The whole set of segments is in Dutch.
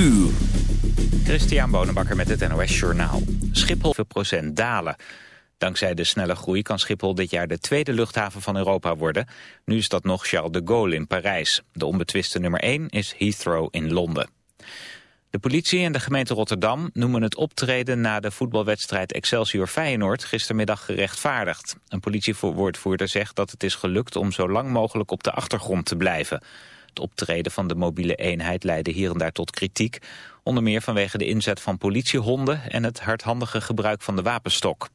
uur. Christian Bonenbakker met het NOS Journaal. Schiphol procent dalen. Dankzij de snelle groei kan Schiphol dit jaar de tweede luchthaven van Europa worden. Nu is dat nog Charles de Gaulle in Parijs. De onbetwiste nummer 1 is Heathrow in Londen. De politie en de gemeente Rotterdam noemen het optreden na de voetbalwedstrijd Excelsior-Feyenoord gistermiddag gerechtvaardigd. Een politiewoordvoerder zegt dat het is gelukt om zo lang mogelijk op de achtergrond te blijven. Het optreden van de mobiele eenheid leidde hier en daar tot kritiek, onder meer vanwege de inzet van politiehonden en het hardhandige gebruik van de wapenstok.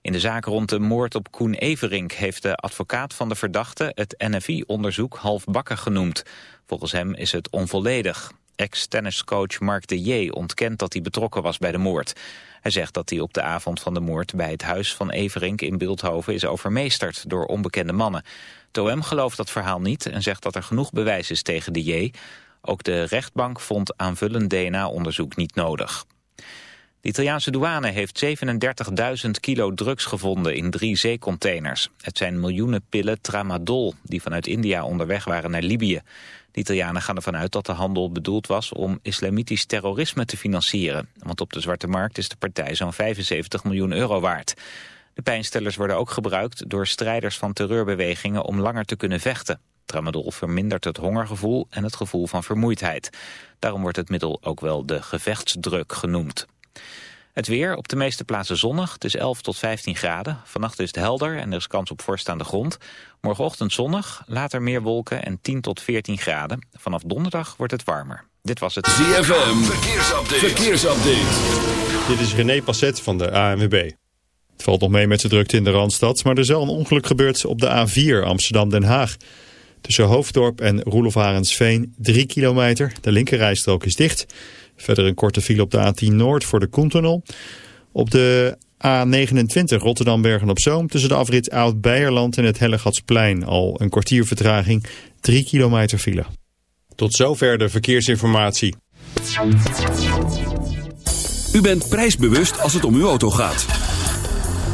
In de zaak rond de moord op Koen Everink heeft de advocaat van de verdachte het NFI-onderzoek halfbakken genoemd. Volgens hem is het onvolledig. Ex-tenniscoach Mark de J. ontkent dat hij betrokken was bij de moord. Hij zegt dat hij op de avond van de moord bij het huis van Everink in Beeldhoven is overmeesterd door onbekende mannen. Toem gelooft dat verhaal niet en zegt dat er genoeg bewijs is tegen de J. Ook de rechtbank vond aanvullend DNA-onderzoek niet nodig. De Italiaanse douane heeft 37.000 kilo drugs gevonden in drie zeecontainers. Het zijn miljoenen pillen tramadol die vanuit India onderweg waren naar Libië. De Italianen gaan ervan uit dat de handel bedoeld was om islamitisch terrorisme te financieren. Want op de zwarte markt is de partij zo'n 75 miljoen euro waard. De pijnstellers worden ook gebruikt door strijders van terreurbewegingen om langer te kunnen vechten. Tramadol vermindert het hongergevoel en het gevoel van vermoeidheid. Daarom wordt het middel ook wel de gevechtsdruk genoemd. Het weer op de meeste plaatsen zonnig. Het is 11 tot 15 graden. Vannacht is het helder en er is kans op vorst aan de grond. Morgenochtend zonnig, later meer wolken en 10 tot 14 graden. Vanaf donderdag wordt het warmer. Dit was het ZFM. Verkeersupdate. Verkeersupdate. Dit is René Passet van de ANWB. Het valt nog mee met de drukte in de Randstad, maar er is wel een ongeluk gebeurd op de A4 Amsterdam-Den Haag. Tussen Hoofddorp en Roelof 3 kilometer. De linkerrijstrook is dicht. Verder een korte file op de A10 Noord voor de Koentunnel. Op de A29 Rotterdam-Bergen-op-Zoom tussen de afrit Oud-Beierland en het Hellegatsplein al een kwartier vertraging, 3 kilometer file. Tot zover de verkeersinformatie. U bent prijsbewust als het om uw auto gaat.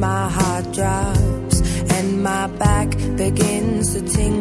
my heart drops and my back begins to tingle.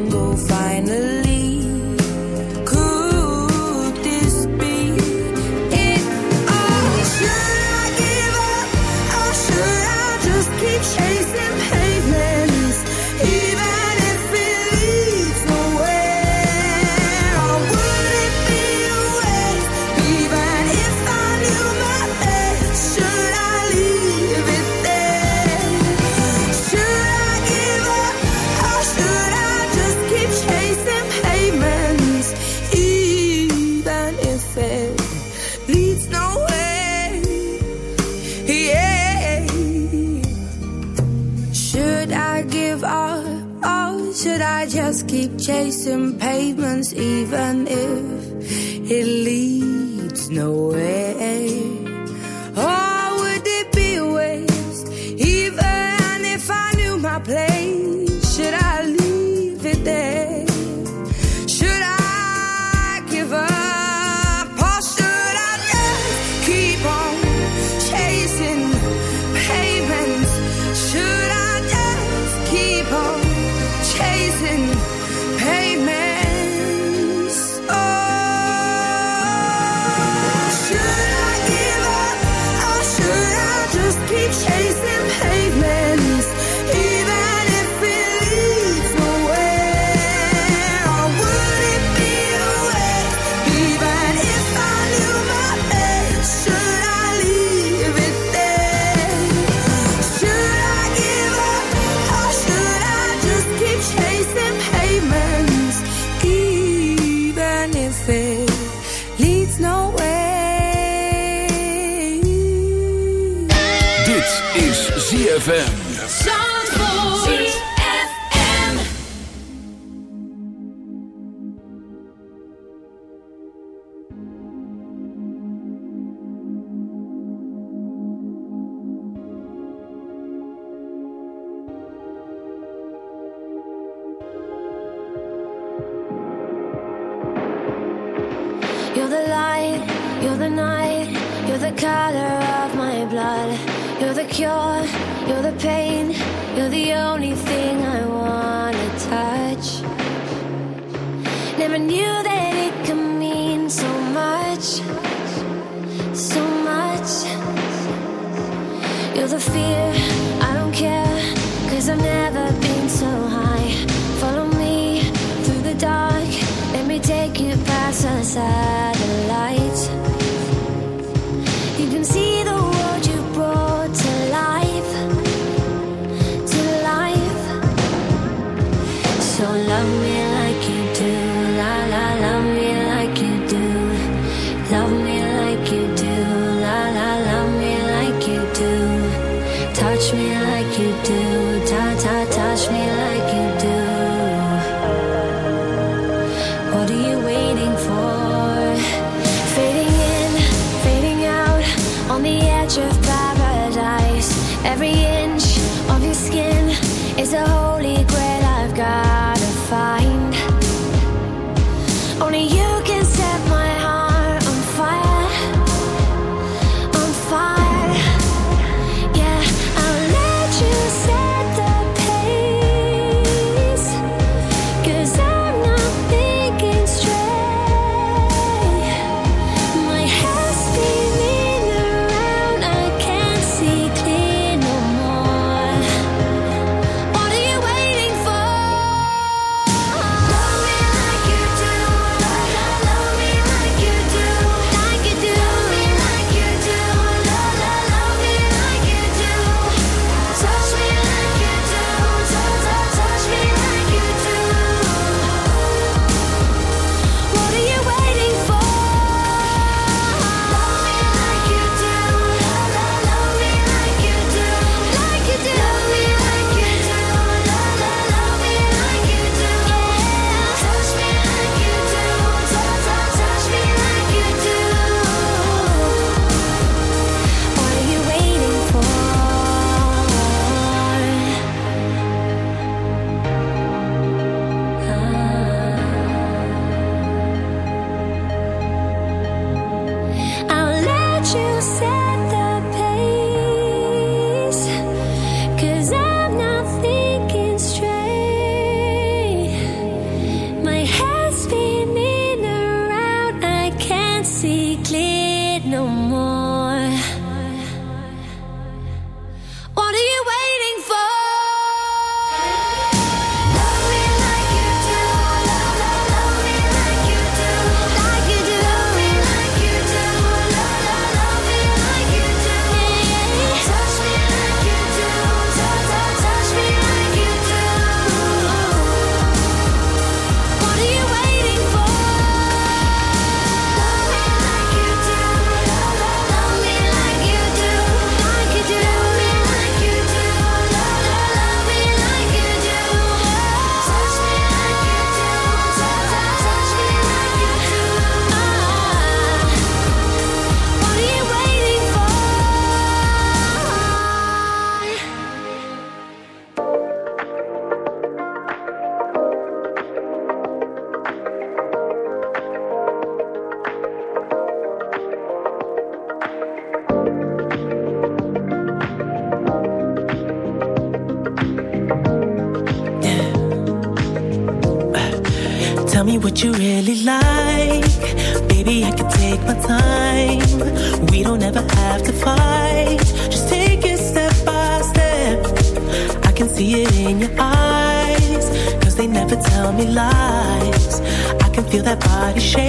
shame.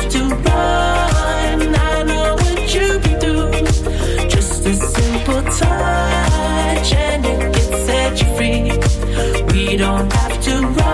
don't have to run.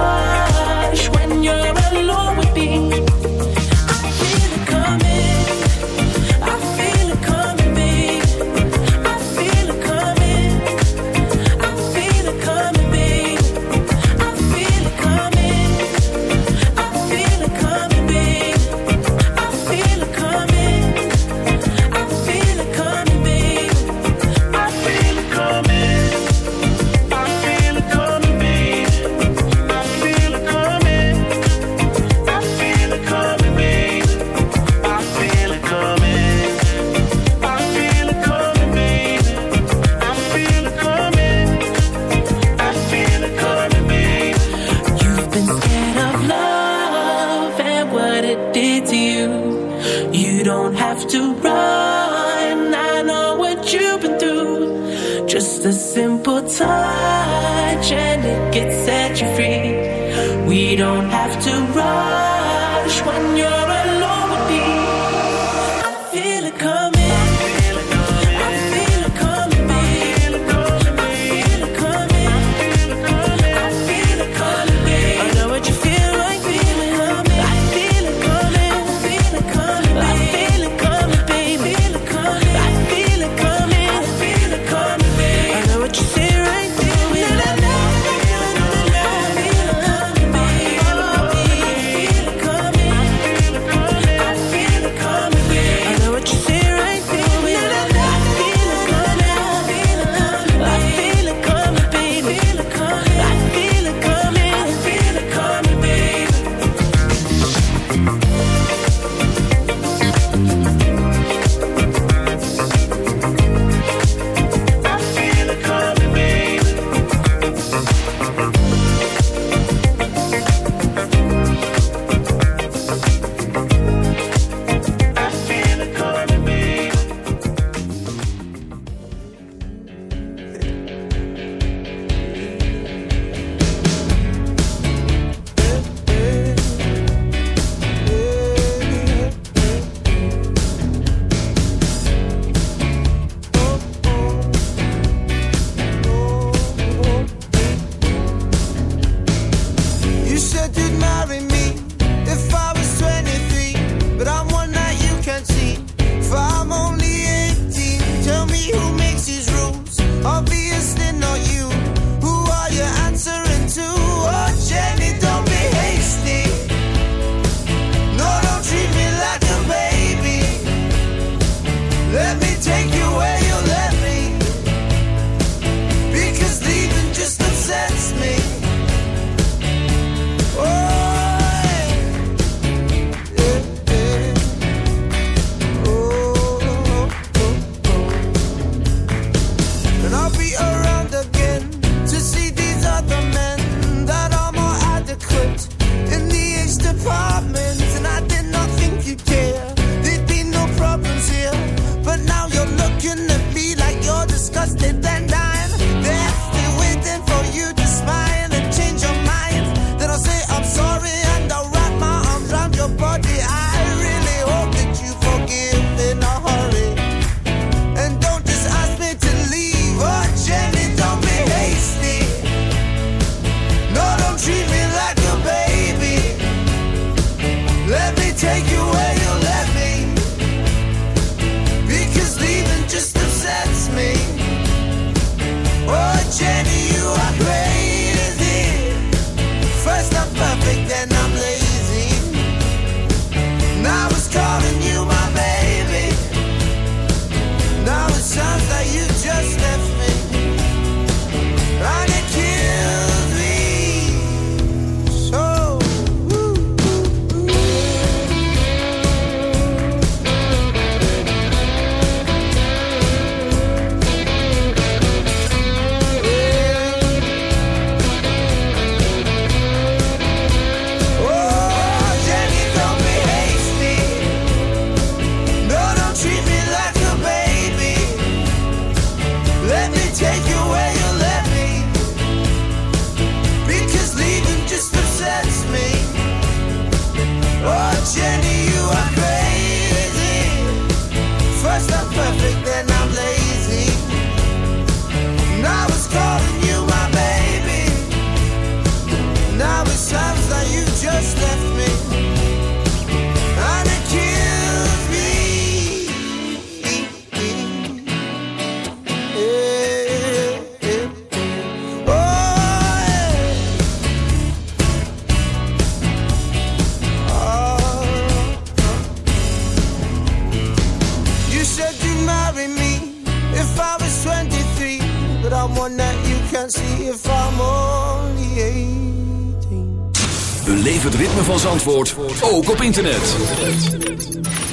op internet.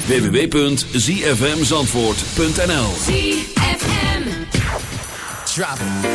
www.zfmzandvoort.nl Travel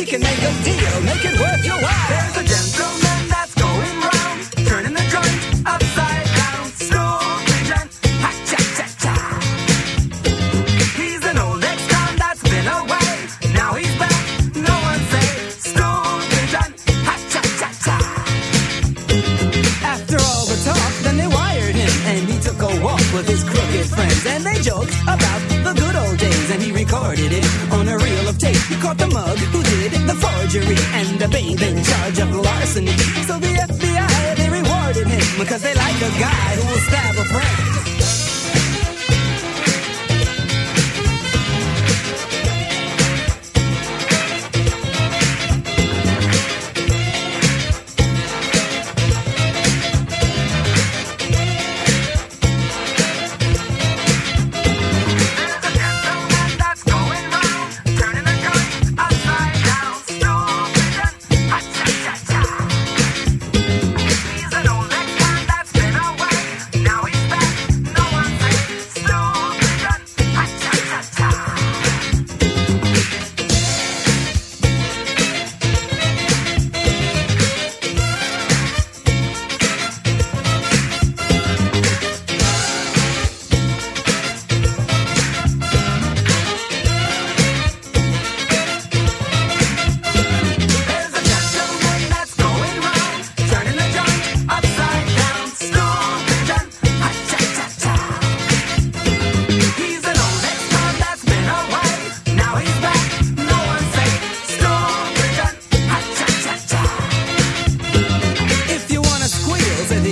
We can make a deal, make it worth your while.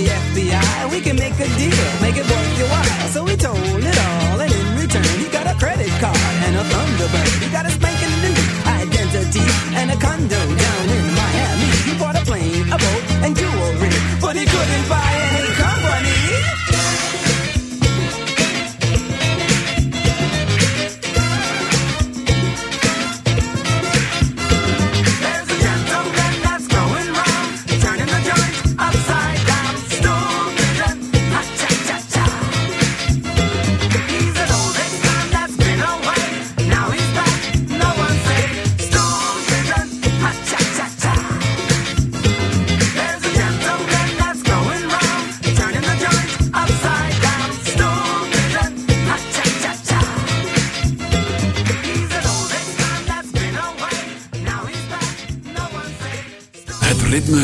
the FBI, we can make a deal, make it worth your while. So he told it all, and in return, he got a credit card and a Thunderbird. He got a spanking new identity and a condo down in Miami. He bought a plane, a boat, and jewelry, but he couldn't buy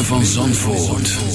van Zandvoort.